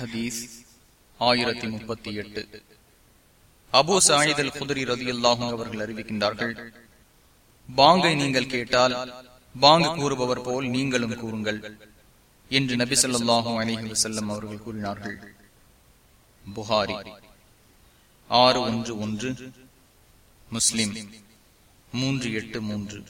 ஹதீஸ் ஆயிரத்தி முப்பத்தி எட்டு. அபு சாயிதல் குதிரி ரதி அல்லாஹும் அவர்கள் அறிவிக்கின்றார்கள் பாங்கை நீங்கள் கேட்டால் பாங்கு கூறுபவர் போல் நீங்களும் கூறுங்கள் என்று நபி சொல்லாஹும் அலிஹி வசல்லம் அவர்கள் கூறினார்கள். புகாரி ஆறு ஒன்று ஒன்று முஸ்லிம் மூன்று எட்டு மூன்று.